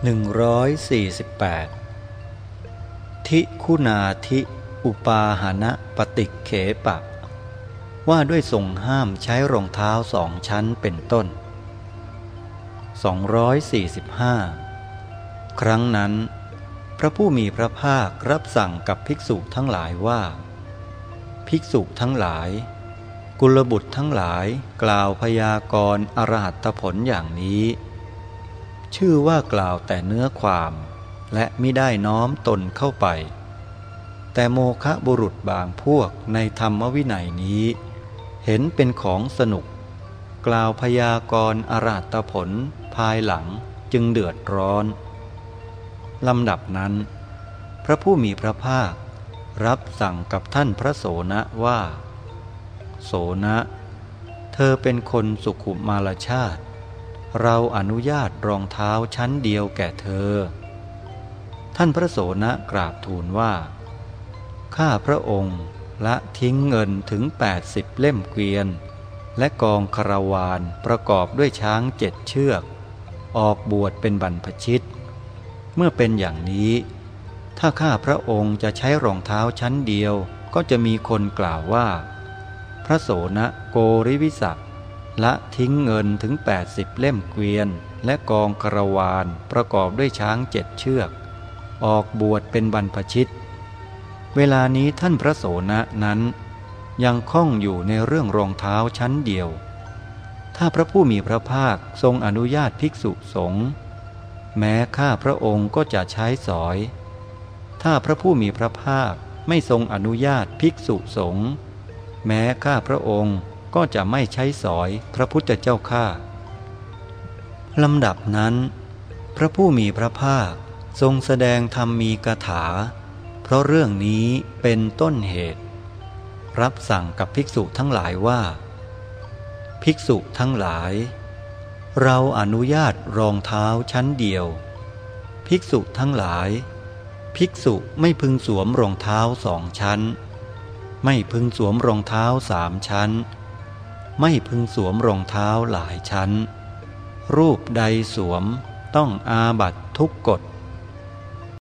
148 ทิคุณาทิอุปาหณะปฏิเขปะ ว่าด้วยทรงห้ามใช้รองเท้าสองชั้นเป็นต้น 245 ครั้งนั้น พระผู้มีพระภาครับสั่งกับภิกษุทั้งหลายว่า ภิกษุทั้งหลาย กุลบุตรทั้งหลายกล่าวพยากรณ์อรหัตผลอย่างนี้ ชื่อว่ากล่าวแต่เนื้อความ และมิได้น้อมตนเข้าไป แต่โมคะบุรุษบางพวกในธรรมวินัยนี้ เห็นเป็นของสนุก กล่าวพยากรณ์อราตผลภายหลังจึงเดือดร้อนลำดับนั้น พระผู้มีพระภาครับสั่งกับท่านพระโสนะว่า โสนะ เธอเป็นคนสุขุมมารชาติ เราอนุญาตรองเท้าชั้นเดียวแก่เธอ ท่านพระโสนะกราบทูลว่า ข้าพระองค์ละทิ้งเงินถึง 80 เล่มเกวียน และกองคาราวานประกอบด้วยช้างเจ็ดเชือก ออกบวชเป็นบรรพชิต เมื่อเป็นอย่างนี้ ถ้าข้าพระองค์จะใช้รองเท้าชั้นเดียวก็จะมีคนกล่าวว่า พระโสนะโกริวิสัก ละทิ้งเงินถึง 80 เล่มเกวียน และกองกระวานประกอบด้วยช้างเจ็ดเชือก ออกบวชเป็นบรรพชิต เวลานี้ท่านพระโสนะนั้น ยังคล่องอยู่ในเรื่องรองเท้าชั้นเดียว ถ้าพระผู้มีพระภาคทรงอนุญาตภิกษุสงฆ์แม้ข้าพระองค์ก็จะใช้สอย ถ้าพระผู้มีพระภาคไม่ทรงอนุญาตภิกษุสงฆ์แม้ข้าพระองค์ ก็จะไม่ใช้สอยพระพุทธเจ้าข้าลำดับนั้น พระผู้มีพระภาคทรงแสดงธรรมมีกถา เพราะเรื่องนี้เป็นต้นเหตุ รับสั่งกับภิกษุทั้งหลายว่า ภิกษุทั้งหลาย เราอนุญาตรองเท้าชั้นเดียว ภิกษุทั้งหลาย ภิกษุไม่พึงสวมรองเท้าสองชั้น ไม่พึงสวมรองเท้าสามชั้น ไม่พึงสวมรองเท้าหลายชั้น รูปใดสวมต้องอาบัตทุกกฎ